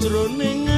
jroning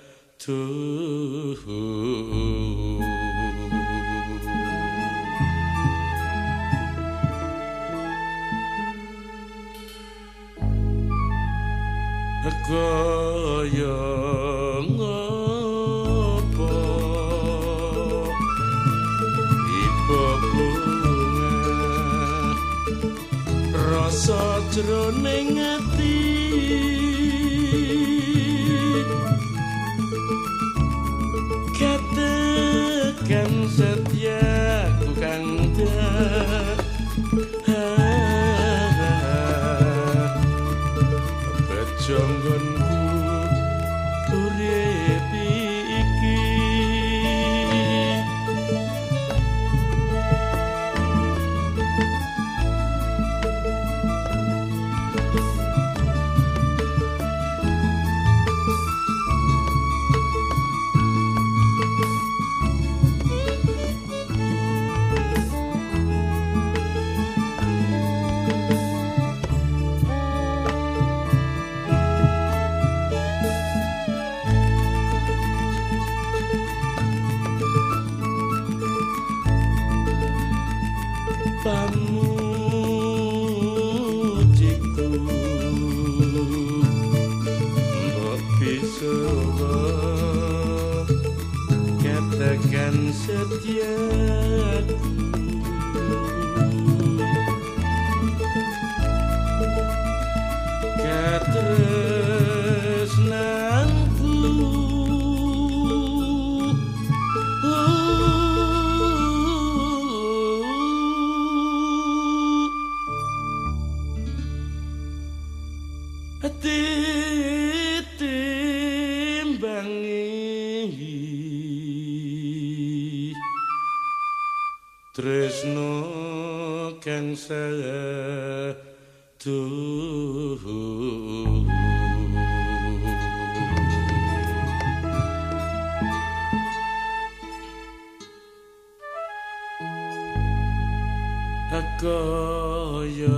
kaya ngopo ibu bunga rasa jroning ati katakan setiaku kang Bejonggonku urip setiaku Tresno kang satu kaya